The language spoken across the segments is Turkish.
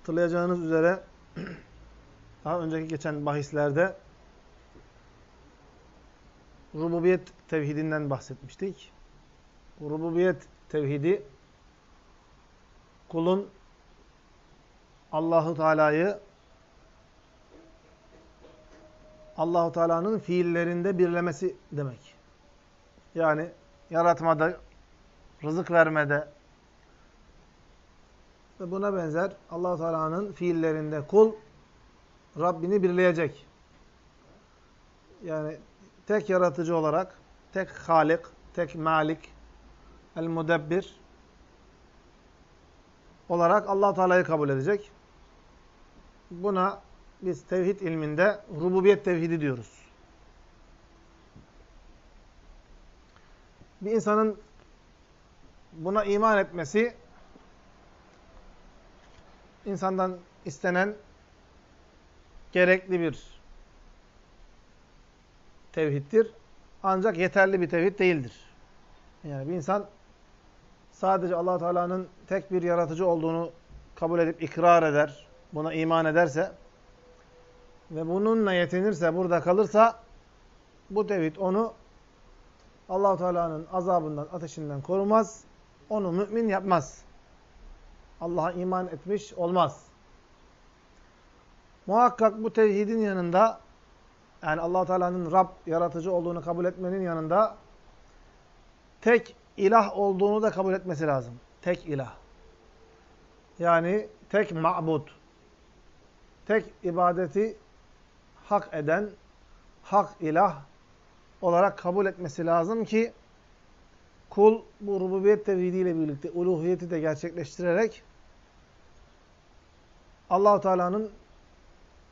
Hatırlayacağınız üzere daha önceki geçen bahislerde rububiyet tevhidinden bahsetmiştik. Rububiyet tevhidi kulun Allahu Teala'yı Allahu Teala'nın fiillerinde birlemesi demek. Yani yaratmada, rızık vermede ve buna benzer Allahu Teala'nın fiillerinde kul Rabbini birleyecek. Yani tek yaratıcı olarak, tek halik, tek malik, el-mudebbir olarak allah Teala'yı kabul edecek. Buna biz tevhid ilminde rububiyet tevhidi diyoruz. Bir insanın buna iman etmesi insandan istenen gerekli bir tevhiddir. Ancak yeterli bir tevhid değildir. Yani bir insan sadece allah Teala'nın tek bir yaratıcı olduğunu kabul edip ikrar eder, buna iman ederse ve bununla yetinirse, burada kalırsa bu tevhid onu allah Teala'nın azabından, ateşinden korumaz, onu mümin yapmaz. Allah'a iman etmiş olmaz. Muhakkak bu tevhidin yanında yani allah Teala'nın Rab, yaratıcı olduğunu kabul etmenin yanında tek ilah olduğunu da kabul etmesi lazım. Tek ilah. Yani tek ma'bud. Tek ibadeti hak eden, hak ilah olarak kabul etmesi lazım ki kul bu rububiyet tevhidiyle birlikte uluhiyeti de gerçekleştirerek Allahu Teala'nın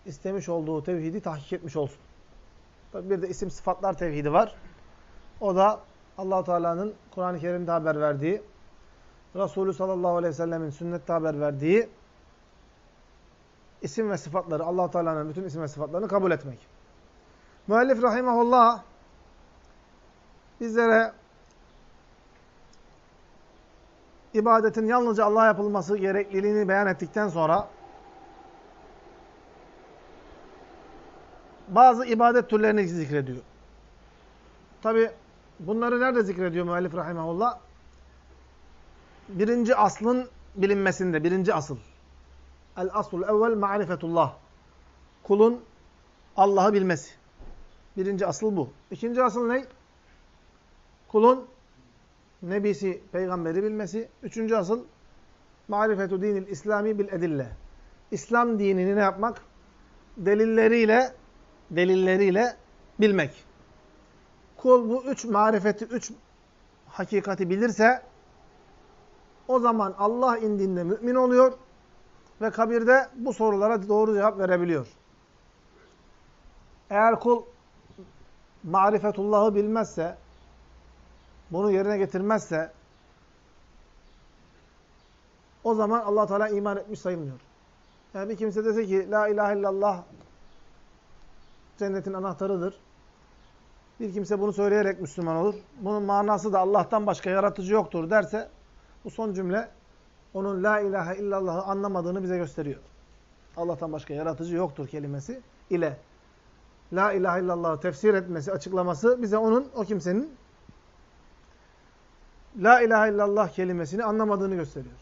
istemiş olduğu tevhidi tahkik etmiş olsun. Tabi bir de isim sıfatlar tevhidi var. O da Allahu Teala'nın Kur'an-ı Kerim'de haber verdiği, Resulü sallallahu aleyhi ve sellemin sünnette haber verdiği isim ve sıfatları, allah Teala'nın bütün isim ve sıfatlarını kabul etmek. Müellif rahimahullah bizlere ibadetin yalnızca Allah'a yapılması gerekliliğini beyan ettikten sonra bazı ibadet türlerini zikrediyor. Tabi bunları nerede zikrediyor müellif rahimahullah? Birinci aslın bilinmesinde, birinci asıl. El aslul evvel ma'rifetullah. Kulun Allah'ı bilmesi. Birinci asıl bu. İkinci asıl ne? Kulun nebisi, peygamberi bilmesi. Üçüncü asıl marifetu dinil İslami bil edille. İslam dinini ne yapmak? Delilleriyle delilleriyle bilmek. Kul bu üç marifeti, üç hakikati bilirse o zaman Allah indinde mümin oluyor ve kabirde bu sorulara doğru cevap verebiliyor. Eğer kul marifetullahı bilmezse, bunu yerine getirmezse o zaman allah Teala iman etmiş sayılmıyor. Yani bir kimse dese ki La ilahe illallah cennetin anahtarıdır. Bir kimse bunu söyleyerek Müslüman olur. Bunun manası da Allah'tan başka yaratıcı yoktur derse bu son cümle onun la ilahe illallah'ı anlamadığını bize gösteriyor. Allah'tan başka yaratıcı yoktur kelimesi ile la ilahe illallah'ı tefsir etmesi, açıklaması bize onun, o kimsenin la ilahe illallah kelimesini anlamadığını gösteriyor.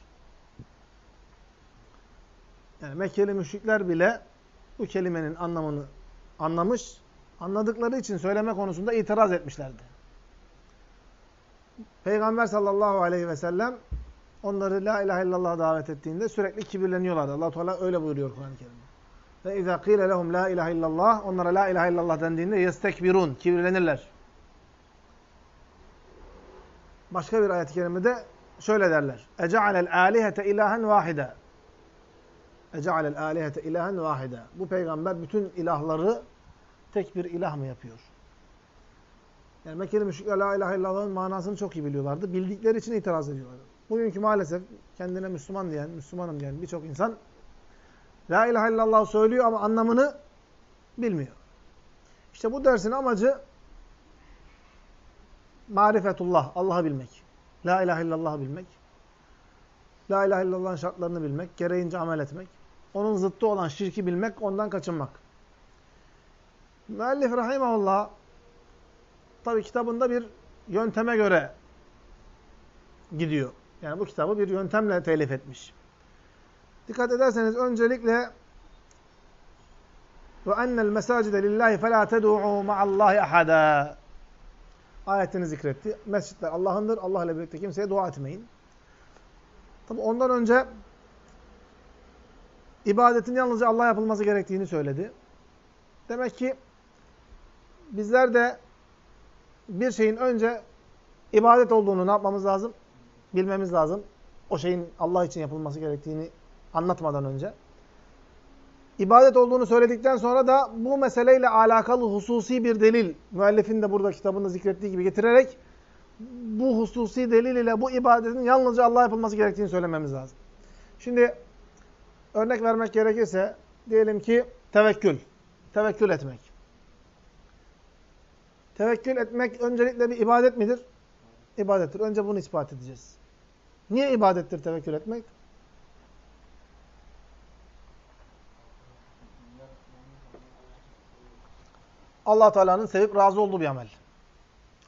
Yani Mekkeli müşrikler bile bu kelimenin anlamını anlamış, anladıkları için söyleme konusunda itiraz etmişlerdi. Peygamber sallallahu aleyhi ve sellem onları la ilahe illallah davet ettiğinde sürekli kibirleniyorlardı. Allah Teala öyle buyuruyor Kur'an-ı Kerim'de. Ve izâ qîle lehum la ilahe illallah onlara la ilahe illallah dendiğinde yestekbirun kibirlenirler. Başka bir ayet-i kerimede şöyle derler. Ece'alel âlihete ilahen vahide. Ece'alel âlihete ilahen vahide. Bu peygamber bütün ilahları tek bir ilah mı yapıyor? Yani Mekkeli müşrikler la ilahe illallah'ın manasını çok iyi biliyorlardı. Bildikleri için itiraz ediyorlardı. Bugünkü maalesef kendine Müslüman diyen, Müslümanım diyen birçok insan la ilahe illallah söylüyor ama anlamını bilmiyor. İşte bu dersin amacı marifetullah, Allah'ı bilmek. La ilahe illallah'ı bilmek. La ilahe illallah'ın şartlarını bilmek, gereğince amel etmek. Onun zıttı olan şirki bilmek, ondan kaçınmak. Müellif rahimahullah tabi kitabında bir yönteme göre gidiyor. Yani bu kitabı bir yöntemle telif etmiş. Dikkat ederseniz öncelikle ve ennel mesacide lillahi fela ted'u ma'allahi ahada. Ayetini zikretti. Mescitler Allah'ındır. Allah ile birlikte kimseye dua etmeyin. Tabi ondan önce ibadetin yalnızca Allah yapılması gerektiğini söyledi. Demek ki bizler de bir şeyin önce ibadet olduğunu ne yapmamız lazım? Bilmemiz lazım. O şeyin Allah için yapılması gerektiğini anlatmadan önce. İbadet olduğunu söyledikten sonra da bu meseleyle alakalı hususi bir delil, müellifin de burada kitabında zikrettiği gibi getirerek bu hususi delil ile bu ibadetin yalnızca Allah yapılması gerektiğini söylememiz lazım. Şimdi örnek vermek gerekirse diyelim ki tevekkül. Tevekkül etmek. Tevekkül etmek öncelikle bir ibadet midir? İbadettir. Önce bunu ispat edeceğiz. Niye ibadettir tevekkül etmek? allah Teala'nın sevip razı olduğu bir amel.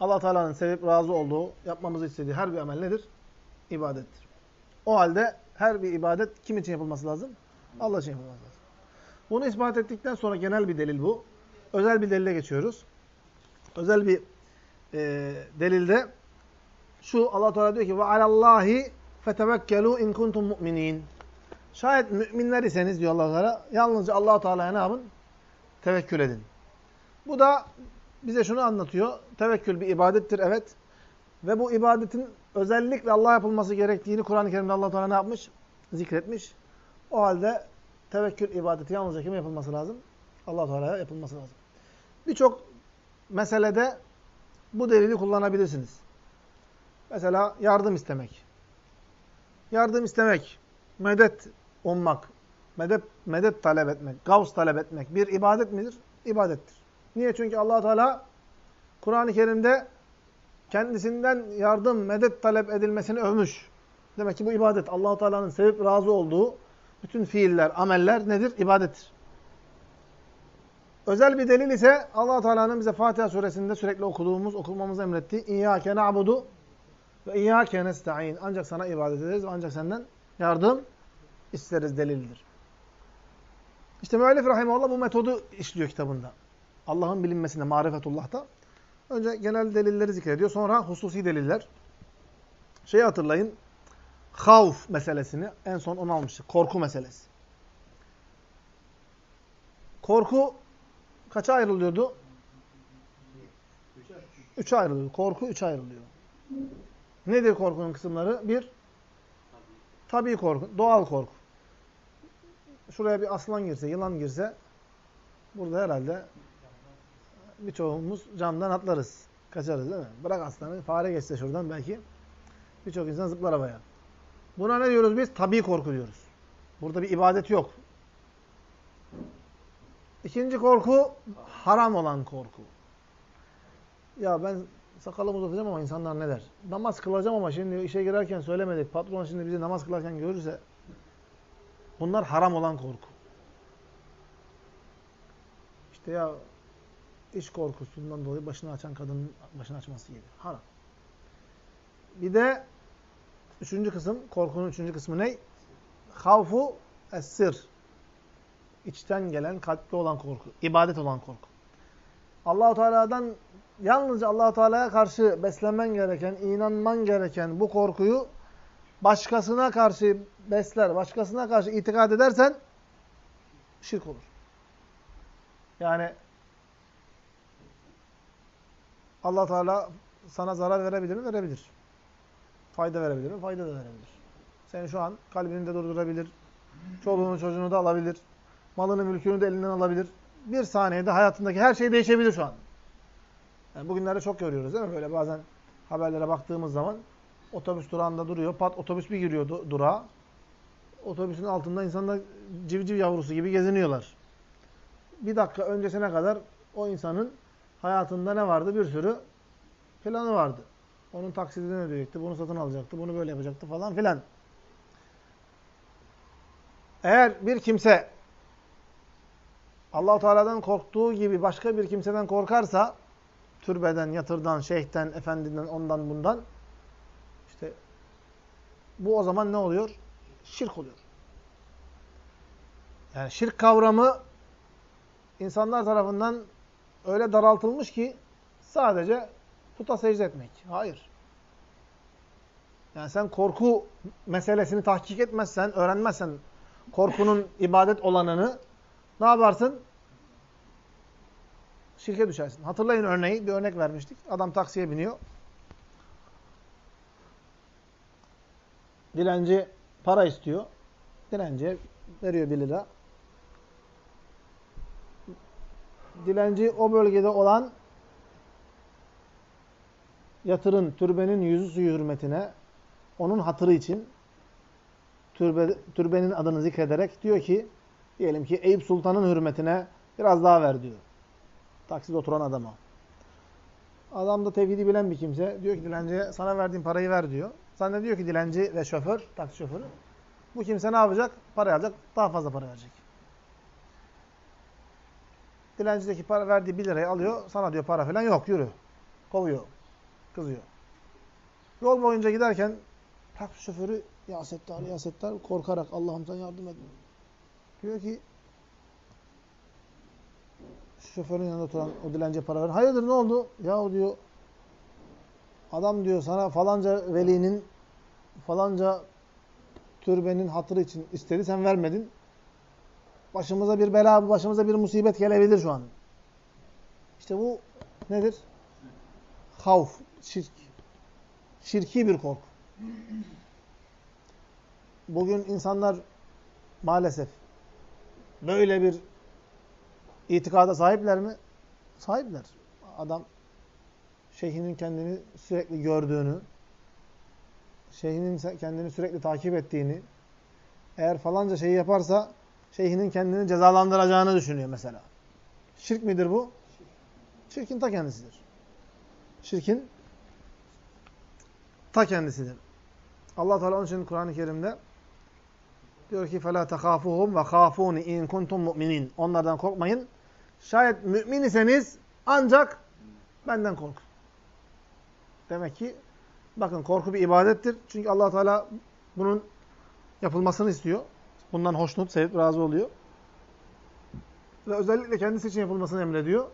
allah Teala'nın sevip razı olduğu, yapmamızı istediği her bir amel nedir? İbadettir. O halde her bir ibadet kim için yapılması lazım? Allah için yapılması lazım. Bunu ispat ettikten sonra genel bir delil bu. Özel bir delile geçiyoruz. Özel bir e, delilde şu Allah Teala diyor ki ve alallahi fetevekkelu in kuntum mu'minin. Şayet müminler iseniz diyor Allah Teala yalnızca Allah Teala'ya ne yapın? Tevekkül edin. Bu da bize şunu anlatıyor. Tevekkül bir ibadettir evet. Ve bu ibadetin özellikle Allah yapılması gerektiğini Kur'an-ı Kerim'de Allah Teala ne yapmış? Zikretmiş. O halde tevekkül ibadeti yalnızca kime yapılması lazım? Allah Teala'ya yapılması lazım. Birçok meselede bu delili kullanabilirsiniz. Mesela yardım istemek. Yardım istemek, medet ummak, medet, medet talep etmek, gavs talep etmek bir ibadet midir? İbadettir. Niye? Çünkü allah Teala Kur'an-ı Kerim'de kendisinden yardım, medet talep edilmesini övmüş. Demek ki bu ibadet. allah Teala'nın sevip razı olduğu bütün fiiller, ameller nedir? İbadettir. Özel bir delil ise allah Teala'nın bize Fatiha suresinde sürekli okuduğumuz, okumamızı emrettiği İyyâke na'budu ve İyyâke nesta'in. Ancak sana ibadet ederiz ve ancak senden yardım isteriz delildir. İşte müellif rahimallah bu metodu işliyor kitabında. Allah'ın bilinmesinde, marifetullah'ta. Önce genel delilleri zikrediyor. Sonra hususi deliller. Şeyi hatırlayın. Havf meselesini. En son onu almıştık. Korku meselesi. Korku kaça ayrılıyordu? Üçe ayrılıyor. Korku üçe ayrılıyor. Nedir korkunun kısımları? Bir, tabii korku, doğal korku. Şuraya bir aslan girse, yılan girse burada herhalde birçoğumuz camdan atlarız. Kaçarız değil mi? Bırak aslanı, fare geçse şuradan belki birçok insan zıplar havaya. Buna ne diyoruz biz? Tabii korku diyoruz. Burada bir ibadet yok. İkinci korku haram olan korku. Ya ben sakalımı uzatacağım ama insanlar ne der? Namaz kılacağım ama şimdi işe girerken söylemedik. Patron şimdi bizi namaz kılarken görürse bunlar haram olan korku. İşte ya iş korkusundan dolayı başını açan kadının başını açması gibi. Haram. Bir de üçüncü kısım, korkunun üçüncü kısmı ne? Havfu es-sir. İçten gelen, kalpte olan korku. ibadet olan korku. Allahu Teala'dan yalnızca Allahu Teala'ya karşı beslenmen gereken, inanman gereken bu korkuyu başkasına karşı besler, başkasına karşı itikad edersen şirk olur. Yani Allah Teala sana zarar verebilir mi? Verebilir. Fayda verebilir mi? Fayda da verebilir. Seni şu an kalbini de durdurabilir. Çoluğunu çocuğunu da alabilir. Malını mülkünü de elinden alabilir. Bir saniyede hayatındaki her şey değişebilir şu an. Yani bugünlerde çok görüyoruz değil mi? Böyle bazen haberlere baktığımız zaman otobüs durağında duruyor. Pat otobüs bir giriyor du durağa. Otobüsün altında insanlar civciv yavrusu gibi geziniyorlar. Bir dakika öncesine kadar o insanın hayatında ne vardı? Bir sürü planı vardı. Onun taksidini ödeyecekti, bunu satın alacaktı, bunu böyle yapacaktı falan filan. Eğer bir kimse Allahu Teala'dan korktuğu gibi başka bir kimseden korkarsa türbeden, yatırdan, şeyhten, efendiden, ondan bundan işte bu o zaman ne oluyor? Şirk oluyor. Yani şirk kavramı insanlar tarafından öyle daraltılmış ki sadece puta secde etmek. Hayır. Yani sen korku meselesini tahkik etmezsen, öğrenmezsen korkunun ibadet olanını ne yaparsın? Şirke düşersin. Hatırlayın örneği, bir örnek vermiştik. Adam taksiye biniyor. Dilenci para istiyor. Dilenciye veriyor 1 lira. Dilenci o bölgede olan yatırın, türbenin yüzü suyu hürmetine, onun hatırı için türbe, türbenin adını zikrederek diyor ki, diyelim ki Eyüp Sultan'ın hürmetine biraz daha ver diyor. Takside oturan adama. Adam da tevhidi bilen bir kimse. Diyor ki dilenciye sana verdiğim parayı ver diyor. Sen diyor ki dilenci ve şoför, taksi şoförü. Bu kimse ne yapacak? Para alacak, daha fazla para verecek. Dilencideki para verdiği 1 lirayı alıyor. Sana diyor para falan yok, yürü. Kovuyor. Kızıyor. Yol boyunca giderken taksi şoförü ya Settar, ya Settar korkarak Allah'ım sen yardım et. Diyor ki şoförün yanında oturan o dilenciye para ver. Hayırdır ne oldu? Ya o diyor adam diyor sana falanca velinin falanca türbenin hatırı için istedi sen vermedin. Başımıza bir bela, başımıza bir musibet gelebilir şu an. İşte bu nedir? Havf, şirk. Şirki bir korku. Bugün insanlar maalesef böyle bir itikada sahipler mi? Sahipler. Adam şeyhinin kendini sürekli gördüğünü, şeyhinin kendini sürekli takip ettiğini, eğer falanca şeyi yaparsa şeyhinin kendini cezalandıracağını düşünüyor mesela. Şirk midir bu? Şirkin ta kendisidir. Şirkin ta kendisidir. Allah Teala onun için Kur'an-ı Kerim'de diyor ki فَلَا تَخَافُهُمْ وَخَافُونِ اِنْ كُنْتُمْ مُؤْمِنِينَ Onlardan korkmayın. Şayet mümin iseniz ancak benden korkun. Demek ki bakın korku bir ibadettir. Çünkü allah Teala bunun yapılmasını istiyor. Bundan hoşnut, sevip, razı oluyor. Ve özellikle kendisi için yapılmasını emrediyor.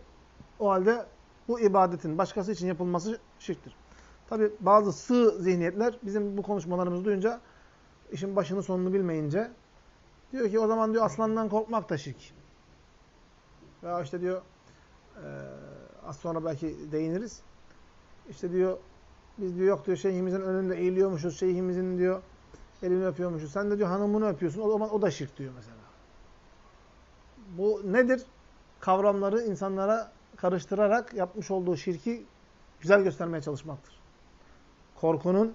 O halde bu ibadetin başkası için yapılması şirktir. Tabi bazı sığ zihniyetler bizim bu konuşmalarımızı duyunca işin başını sonunu bilmeyince diyor ki o zaman diyor aslandan korkmak da şirk. Veya işte diyor e, az sonra belki değiniriz. İşte diyor biz diyor yok diyor şeyhimizin önünde eğiliyormuşuz. Şeyhimizin diyor elini öpüyormuşuz. Sen de diyor hanımını öpüyorsun. O zaman o da şirk diyor mesela. Bu nedir? Kavramları insanlara karıştırarak yapmış olduğu şirki güzel göstermeye çalışmaktır. Korkunun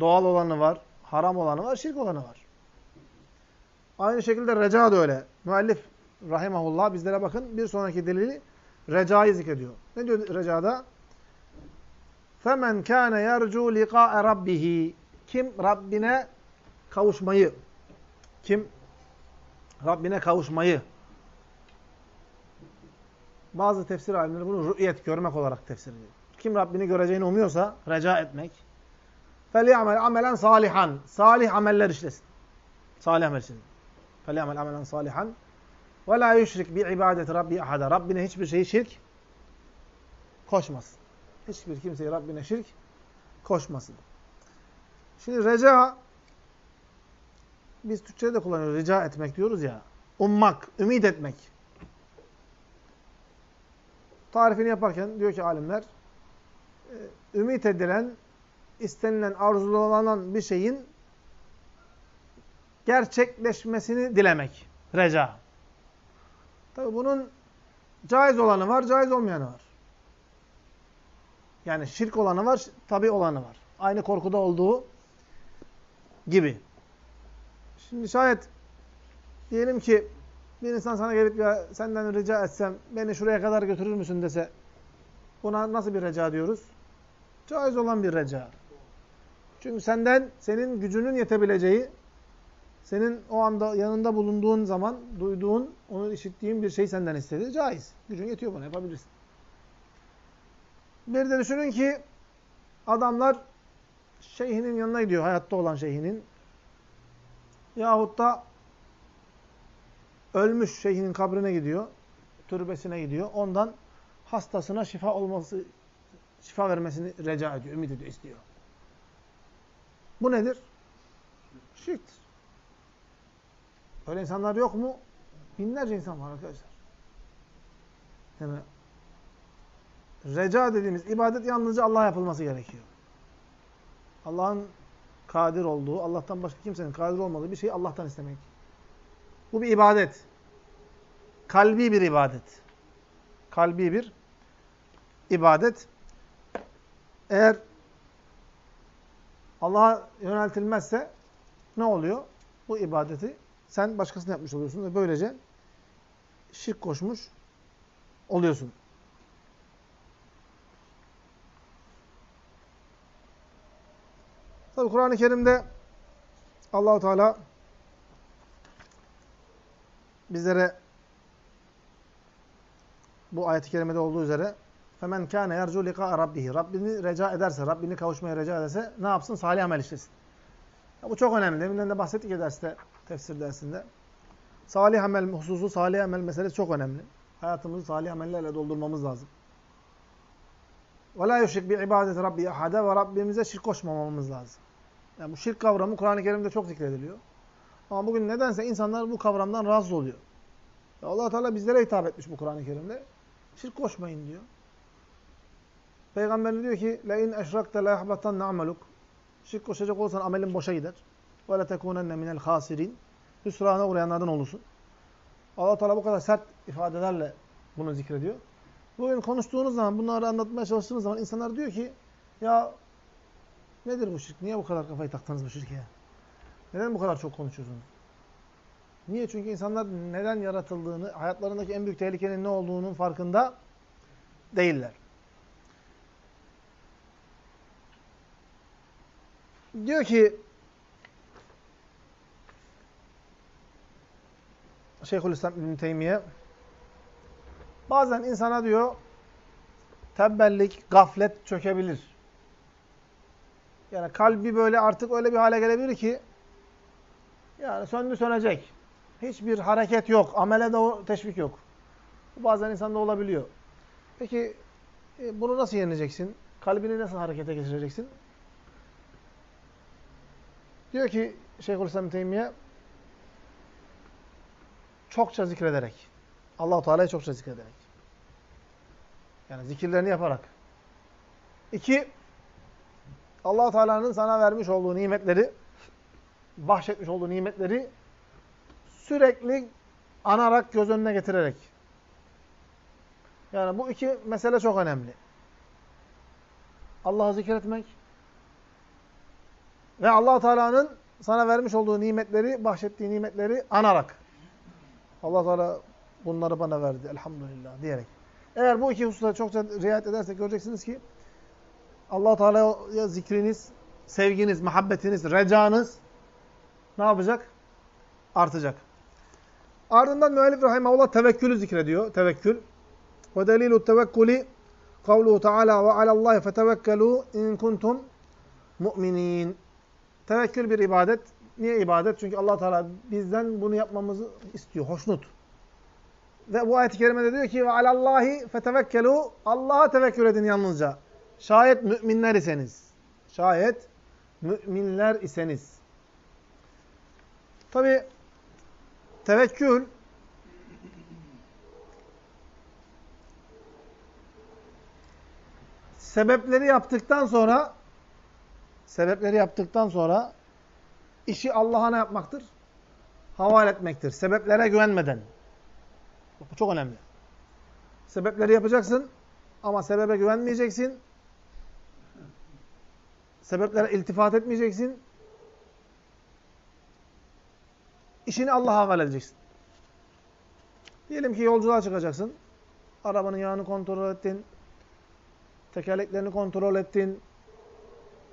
doğal olanı var, haram olanı var, şirk olanı var. Aynı şekilde reca da öyle. Müellif rahimahullah bizlere bakın bir sonraki delili recayı zikrediyor. Ne diyor recada? فَمَنْ كَانَ يَرْجُوا لِقَاءَ رَبِّهِ Kim Rabbine kavuşmayı, kim Rabbine kavuşmayı, bazı tefsir alimleri bunu rü'yet, görmek olarak tefsir ediyor. Kim Rabbini göreceğini umuyorsa, reca etmek, فَلْيَعْمَلْ amelen salihan, salih ameller işlesin. Salih amel işlesin. فَلْيَعْمَلْ amelen salihan ve la yushrik bi ibadeti rabbi ahada. Rabbine hiçbir şeyi şirk koşmasın. Hiçbir kimseyi Rabbine şirk koşmasın. Şimdi reca biz Türkçe'de de kullanıyoruz. Rica etmek diyoruz ya. Ummak, ümit etmek. Tarifini yaparken diyor ki alimler e, ümit edilen, istenilen, arzulanan bir şeyin gerçekleşmesini dilemek. Reca. Tabi bunun caiz olanı var, caiz olmayanı var. Yani şirk olanı var, tabi olanı var. Aynı korkuda olduğu gibi. Şimdi şayet diyelim ki bir insan sana gelip ya senden rica etsem beni şuraya kadar götürür müsün dese buna nasıl bir rica diyoruz? Caiz olan bir rica. Çünkü senden senin gücünün yetebileceği senin o anda yanında bulunduğun zaman duyduğun, onu işittiğin bir şey senden istedi. Caiz. Gücün yetiyor buna yapabilirsin. Bir de düşünün ki adamlar şeyhinin yanına gidiyor, hayatta olan şeyhinin. Yahut da ölmüş şeyhinin kabrine gidiyor, türbesine gidiyor. Ondan hastasına şifa olması, şifa vermesini rica ediyor, ümit ediyor, istiyor. Bu nedir? Şirktir. Öyle insanlar yok mu? Binlerce insan var arkadaşlar. Yani reca dediğimiz ibadet yalnızca Allah'a yapılması gerekiyor. Allah'ın kadir olduğu, Allah'tan başka kimsenin kadir olmadığı bir şeyi Allah'tan istemek. Bu bir ibadet. Kalbi bir ibadet. Kalbi bir ibadet. Eğer Allah'a yöneltilmezse ne oluyor? Bu ibadeti sen başkasına yapmış oluyorsun ve böylece şirk koşmuş oluyorsun. Tabi Kur'an-ı Kerim'de Allahu Teala bizlere bu ayet-i kerimede olduğu üzere Femen kâne yercu liqâ'a rabbihi. Rabbini reca ederse, Rabbini kavuşmaya reca ederse ne yapsın? Salih amel işlesin. Ya bu çok önemli. Deminden de bahsettik ya derste, tefsir dersinde. Salih amel hususu, salih amel meselesi çok önemli. Hayatımızı salih amellerle doldurmamız lazım. وَلَا يُشْرِكْ بِعِبَادَةِ رَبِّي اَحَدَ Ve Rabbimize şirk koşmamamız lazım. Yani bu şirk kavramı Kur'an-ı Kerim'de çok zikrediliyor. Ama bugün nedense insanlar bu kavramdan rahatsız oluyor. allah Teala bizlere hitap etmiş bu Kur'an-ı Kerim'de. Şirk koşmayın diyor. Peygamber diyor ki لَاِنْ اَشْرَكْتَ لَيَحْبَطَنَّ عَمَلُكَ Şirk koşacak olursan amelin boşa gider. وَلَا تَكُونَنَّ مِنَ الْخَاسِرِينَ Hüsrana uğrayanlardan olursun. allah Teala bu kadar sert ifadelerle bunu zikrediyor. Bugün konuştuğunuz zaman, bunları anlatmaya çalıştığınız zaman insanlar diyor ki ya nedir bu şirk? Niye bu kadar kafayı taktınız bu şirke? Neden bu kadar çok konuşuyorsunuz? Niye? Çünkü insanlar neden yaratıldığını, hayatlarındaki en büyük tehlikenin ne olduğunun farkında değiller. Diyor ki Şeyhülislam İbn Teymiye bazen insana diyor tembellik, gaflet çökebilir. Yani kalbi böyle artık öyle bir hale gelebilir ki yani söndü sönecek. Hiçbir hareket yok. Amele de teşvik yok. Bu bazen insanda olabiliyor. Peki e, bunu nasıl yeneceksin? Kalbini nasıl harekete geçireceksin? Diyor ki Şeyhülislam Teymiye çokça zikrederek. Allahu Teala'yı çokça zikrederek. Yani zikirlerini yaparak. İki, allah Teala'nın sana vermiş olduğu nimetleri, bahşetmiş olduğu nimetleri sürekli anarak, göz önüne getirerek. Yani bu iki mesele çok önemli. Allah'ı zikretmek ve allah Teala'nın sana vermiş olduğu nimetleri, bahşettiği nimetleri anarak. allah Teala bunları bana verdi elhamdülillah diyerek. Eğer bu iki hususta çokça riayet edersek göreceksiniz ki allah Teala'ya zikriniz, sevginiz, muhabbetiniz, recanız ne yapacak? Artacak. Ardından müellif rahimahullah tevekkülü zikrediyor. Tevekkül. Ve delilu tevekkülü kavluhu Teala ve alallahi fetevekkelu in kuntum mu'minin. Tevekkül bir ibadet. Niye ibadet? Çünkü allah Teala bizden bunu yapmamızı istiyor. Hoşnut. Ve bu ayet-i kerimede diyor ki ve alallahi fetevekkelu Allah'a tevekkül edin yalnızca. Şayet müminler iseniz. Şayet müminler iseniz. Tabi tevekkül sebepleri yaptıktan sonra sebepleri yaptıktan sonra işi Allah'a ne yapmaktır? Havale etmektir. Sebeplere güvenmeden. Bu çok önemli. Sebepleri yapacaksın ama sebebe güvenmeyeceksin. Sebeplere iltifat etmeyeceksin. İşini Allah'a havale edeceksin. Diyelim ki yolculuğa çıkacaksın. Arabanın yağını kontrol ettin. Tekerleklerini kontrol ettin.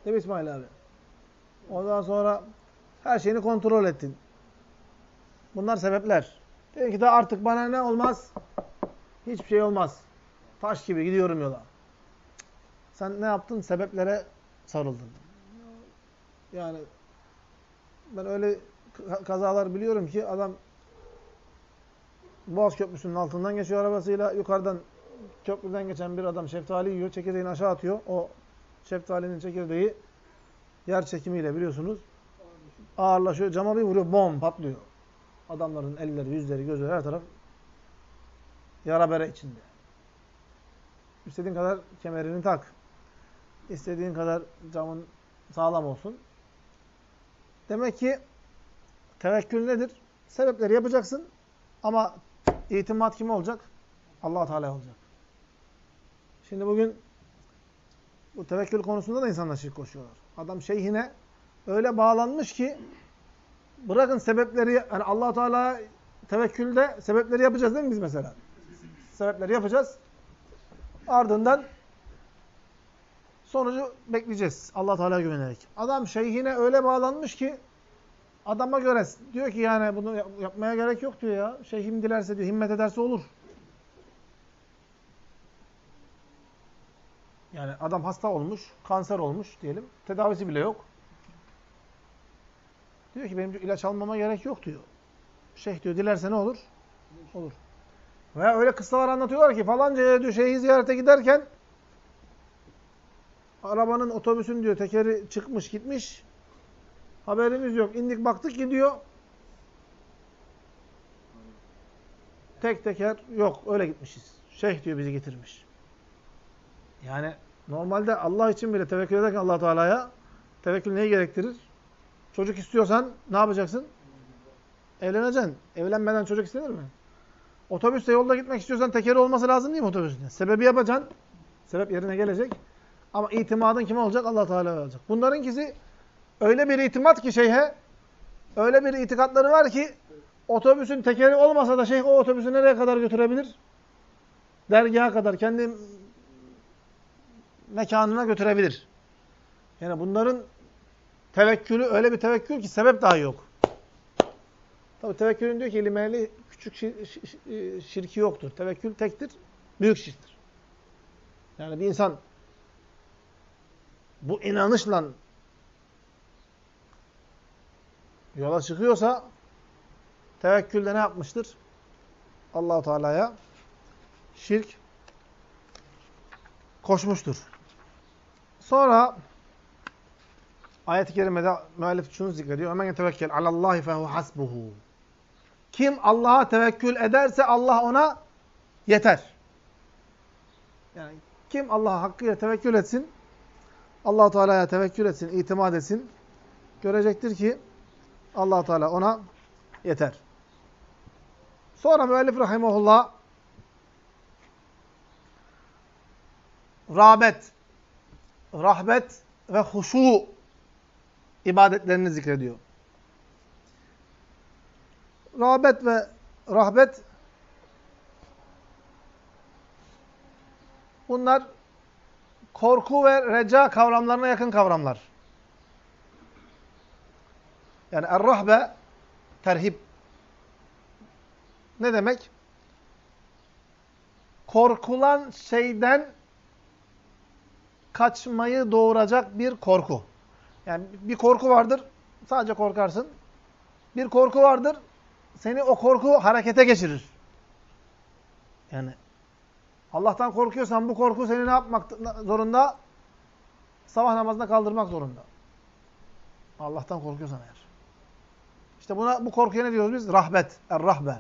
Değil mi İsmail abi? Ondan sonra her şeyini kontrol ettin. Bunlar sebepler. Diyor ki de artık bana ne olmaz? Hiçbir şey olmaz. Taş gibi gidiyorum yola. Sen ne yaptın? Sebeplere sarıldın. Yani ben öyle kazalar biliyorum ki adam Boğaz Köprüsü'nün altından geçiyor arabasıyla. Yukarıdan köprüden geçen bir adam şeftali yiyor. Çekirdeğini aşağı atıyor. O şeftalinin çekirdeği yer çekimiyle biliyorsunuz ağırlaşıyor. Cama bir vuruyor. Bom patlıyor. Adamların elleri, yüzleri, gözleri her taraf yara bere içinde. İstediğin kadar kemerini tak. İstediğin kadar camın sağlam olsun. Demek ki tevekkül nedir? Sebepleri yapacaksın ama itimat kime olacak? allah Teala olacak. Şimdi bugün bu tevekkül konusunda da insanlar şirk koşuyorlar. Adam şeyhine öyle bağlanmış ki bırakın sebepleri yani allah Teala tevekkülde sebepleri yapacağız değil mi biz mesela? Sebepleri yapacağız. Ardından sonucu bekleyeceğiz. allah Teala'ya güvenerek. Adam şeyhine öyle bağlanmış ki adama göre diyor ki yani bunu yapmaya gerek yok diyor ya. Şeyhim dilerse diyor, himmet ederse olur. Yani adam hasta olmuş, kanser olmuş diyelim. Tedavisi bile yok. Diyor ki benim ilaç almama gerek yok diyor. Şeyh diyor dilerse ne olur? Olur. Veya öyle kıssalar anlatıyorlar ki falanca diyor şeyhi ziyarete giderken arabanın otobüsün diyor tekeri çıkmış gitmiş. Haberimiz yok. İndik baktık gidiyor. Tek teker yok. Öyle gitmişiz. Şeyh diyor bizi getirmiş. Yani normalde Allah için bile tevekkül ederken allah Teala'ya tevekkül neyi gerektirir? Çocuk istiyorsan ne yapacaksın? Evleneceksin. Evlenmeden çocuk istenir mi? Otobüste yolda gitmek istiyorsan tekeri olması lazım değil mi otobüsün? Sebebi yapacaksın. Sebep yerine gelecek. Ama itimadın kime olacak? allah Teala olacak. Bunların ikisi öyle bir itimat ki şeyhe, öyle bir itikatları var ki otobüsün tekeri olmasa da şeyh o otobüsü nereye kadar götürebilir? Dergaha kadar, kendi mekanına götürebilir. Yani bunların tevekkülü öyle bir tevekkül ki sebep daha yok. Tabi tevekkülün diyor ki limeli küçük şir şirki yoktur. Tevekkül tektir, büyük şirktir. Yani bir insan bu inanışla yola çıkıyorsa tevekkülde ne yapmıştır? Allahu Teala'ya şirk koşmuştur. Sonra ayet-i kerimede müellif şunu zikrediyor. "Men yetevekkel alallahi fehu hasbuhu." Kim Allah'a tevekkül ederse Allah ona yeter. Yani kim Allah'a hakkıyla tevekkül etsin, Allah Teala'ya tevekkül etsin, itimat etsin, görecektir ki Allah Teala ona yeter. Sonra müellif rahimehullah rağbet, rahbet ve huşu ibadetlerini zikrediyor. Rağbet ve rahbet bunlar korku ve reca kavramlarına yakın kavramlar. Yani er-rahbe terhip ne demek? Korkulan şeyden kaçmayı doğuracak bir korku. Yani bir korku vardır, sadece korkarsın. Bir korku vardır, seni o korku harekete geçirir. Yani Allah'tan korkuyorsan bu korku seni ne yapmak zorunda? Sabah namazında kaldırmak zorunda. Allah'tan korkuyorsan eğer. İşte buna bu korkuya ne diyoruz biz? Rahbet, er-rahbe.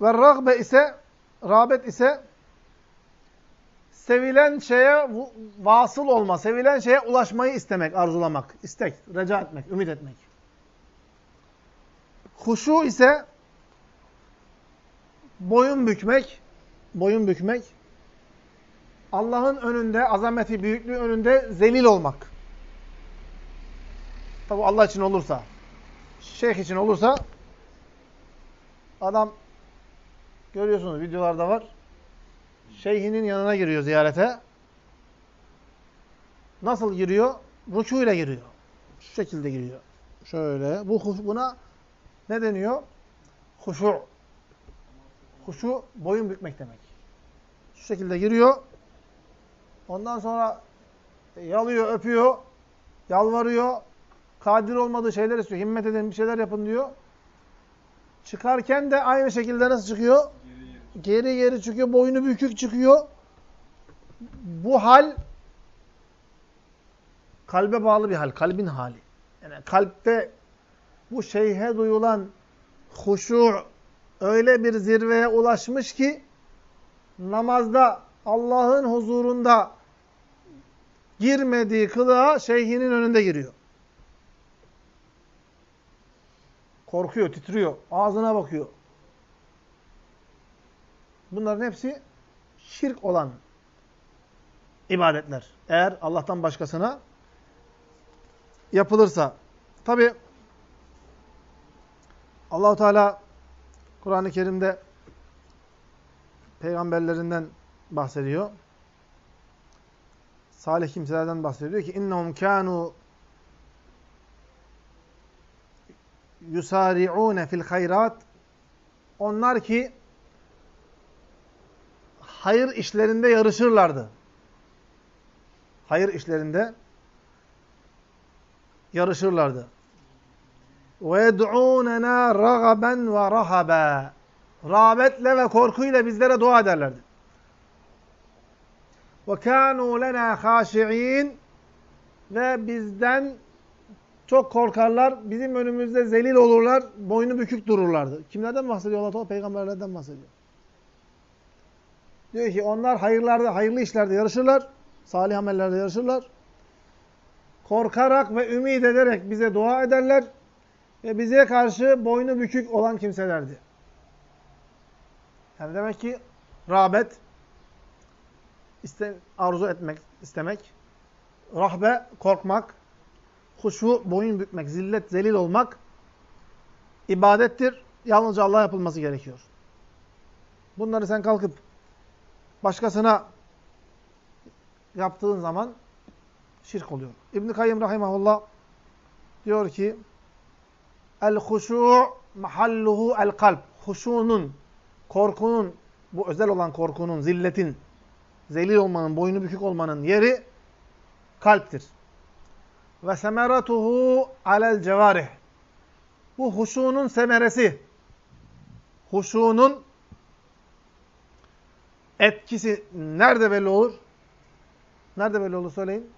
Ve rahbe ise, rağbet ise sevilen şeye vasıl olma, sevilen şeye ulaşmayı istemek, arzulamak, istek, reca etmek, ümit etmek. Huşu ise boyun bükmek, boyun bükmek, Allah'ın önünde, azameti, büyüklüğü önünde zelil olmak. Tabi Allah için olursa, şeyh için olursa, adam, görüyorsunuz videolarda var, şeyhinin yanına giriyor ziyarete. Nasıl giriyor? Rükû ile giriyor. Şu şekilde giriyor. Şöyle. Bu buna ne deniyor? Huşu. Huşu boyun bükmek demek. Şu şekilde giriyor. Ondan sonra yalıyor, öpüyor, yalvarıyor. Kadir olmadığı şeyler istiyor. Himmet edin bir şeyler yapın diyor. Çıkarken de aynı şekilde nasıl çıkıyor? Geri geri çıkıyor. Boynu bükük çıkıyor. Bu hal kalbe bağlı bir hal. Kalbin hali. Yani kalpte bu şeyhe duyulan huşu öyle bir zirveye ulaşmış ki namazda Allah'ın huzurunda girmediği kılığa şeyhinin önünde giriyor. Korkuyor, titriyor, ağzına bakıyor. Bunların hepsi şirk olan ibadetler. Eğer Allah'tan başkasına yapılırsa. Tabi Allahu Teala Kur'an-ı Kerim'de peygamberlerinden bahsediyor. Salih kimselerden bahsediyor ki innahum kanu yusari'un fil hayrat onlar ki hayır işlerinde yarışırlardı. Hayır işlerinde yarışırlardı. Ragaben ve rahabe. Rağbetle ve korkuyla bizlere dua ederlerdi. Kânû lenâ khâşi'în ve bizden çok korkarlar, bizim önümüzde zelil olurlar, boynu bükük dururlardı. Kimlerden bahsediyor Allah Teala? Peygamberlerden bahsediyor. Diyor ki onlar hayırlarda, hayırlı işlerde yarışırlar, salih amellerde yarışırlar. Korkarak ve ümit ederek bize dua ederler ve bize karşı boynu bükük olan kimselerdi. Yani demek ki rağbet, iste, arzu etmek, istemek, rahbe, korkmak, huşu, boyun bükmek, zillet, zelil olmak ibadettir. Yalnızca Allah yapılması gerekiyor. Bunları sen kalkıp başkasına yaptığın zaman şirk oluyor. İbn-i Kayyım Rahimahullah diyor ki El-huşu mahalluhu el-kalb. Huşunun, korkunun, bu özel olan korkunun, zilletin, zelil olmanın, boynu bükük olmanın yeri kalptir. Ve semeratuhu alel cevarih. Bu huşunun semeresi, huşunun etkisi nerede belli olur? Nerede belli olur söyleyin?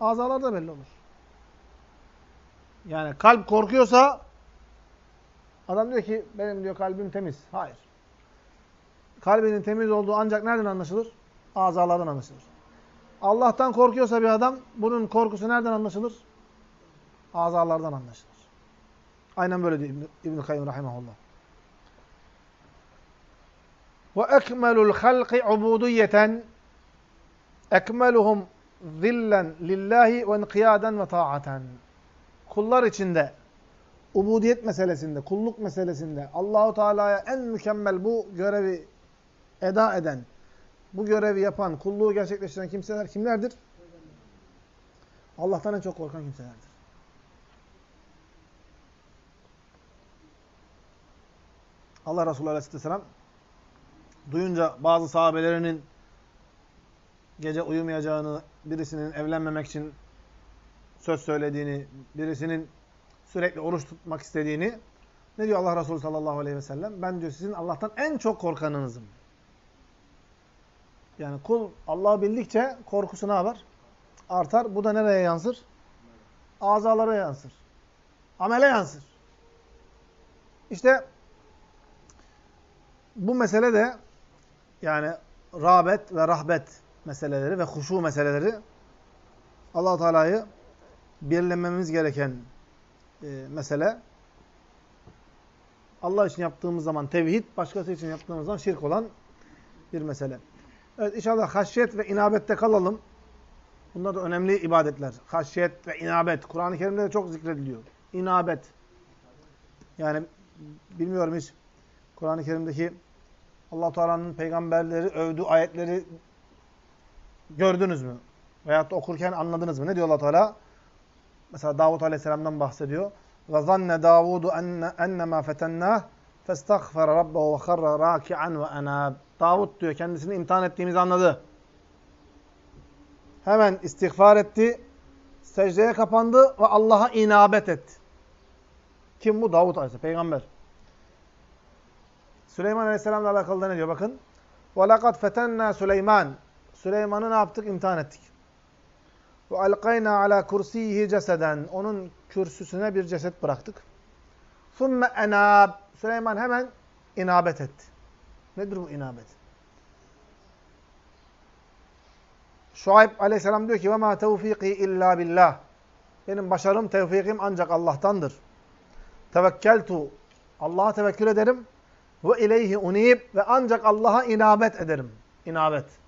Azalarda belli olur. Yani kalp korkuyorsa adam diyor ki benim diyor kalbim temiz. Hayır. Kalbinin temiz olduğu ancak nereden anlaşılır? Azalardan anlaşılır. Allah'tan korkuyorsa bir adam bunun korkusu nereden anlaşılır? Azalardan anlaşılır. Aynen böyle diyor İbn-i Kayyum Rahimahullah. Ve ekmelul halqi ubudiyeten ekmeluhum zillen lillahi ve inqiyaden ve ta'aten. Kullar içinde ubudiyet meselesinde, kulluk meselesinde Allahu Teala'ya en mükemmel bu görevi eda eden, bu görevi yapan, kulluğu gerçekleştiren kimseler kimlerdir? Allah'tan en çok korkan kimselerdir. Allah Resulü Aleyhisselam duyunca bazı sahabelerinin gece uyumayacağını, birisinin evlenmemek için söz söylediğini, birisinin sürekli oruç tutmak istediğini ne diyor Allah Resulü sallallahu aleyhi ve sellem? Ben diyor sizin Allah'tan en çok korkanınızım. Yani kul Allah'ı bildikçe korkusu ne yapar? Artar. Bu da nereye yansır? Azalara yansır. Amele yansır. İşte bu mesele de yani rağbet ve rahbet meseleleri ve huşu meseleleri allah Teala'yı birlememiz gereken e, mesele. Allah için yaptığımız zaman tevhid, başkası için yaptığımız zaman şirk olan bir mesele. Evet inşallah haşyet ve inabette kalalım. Bunlar da önemli ibadetler. Haşyet ve inabet. Kur'an-ı Kerim'de de çok zikrediliyor. İnabet. Yani bilmiyorum hiç Kur'an-ı Kerim'deki allah Teala'nın peygamberleri övdüğü ayetleri gördünüz mü? Veyahut okurken anladınız mı? Ne diyor allah Teala? Mesela Davut Aleyhisselam'dan bahsediyor. Ve zanne Davudu ennemâ fetennâh festagfara rabbehu ve kharra râki'an ve enâb. Davud diyor kendisini imtihan ettiğimizi anladı. Hemen istiğfar etti, secdeye kapandı ve Allah'a inabet etti. Kim bu? Davud Aleyhisselam, peygamber. Süleyman Aleyhisselam'la alakalı da ne diyor? Bakın. وَلَقَدْ فَتَنَّا Süleyman. Süleyman'ı ne yaptık? İmtihan ettik. Ve alkayna ala kursiyihi ceseden. Onun kürsüsüne bir ceset bıraktık. Sümme enab. Süleyman hemen inabet etti. Nedir bu inabet? Şuayb aleyhisselam diyor ki ve ma tevfiki illa billah. Benim başarım, tevfikim ancak Allah'tandır. Tevekkeltu. Allah'a tevekkül ederim. Ve ileyhi unib. Ve ancak Allah'a inabet ederim. İnabet.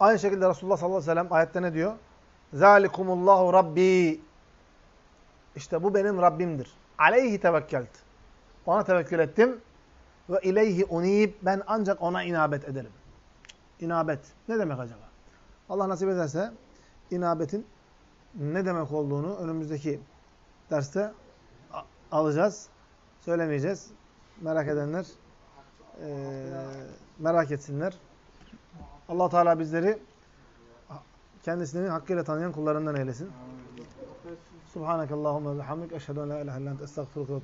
Aynı şekilde Resulullah sallallahu aleyhi ve sellem ayette ne diyor? Zalikumullahu Rabbi. İşte bu benim Rabbimdir. Aleyhi tevekkelt. Ona tevekkül ettim. Ve ileyhi unib. Ben ancak ona inabet ederim. İnabet. Ne demek acaba? Allah nasip ederse inabetin ne demek olduğunu önümüzdeki derste alacağız. Söylemeyeceğiz. Merak edenler e, merak etsinler allah Teala bizleri kendisini hakkıyla tanıyan kullarından eylesin. Subhanakallahumma ve bihamdik. Eşhedü en la ilahe illa ente estağfiruke ve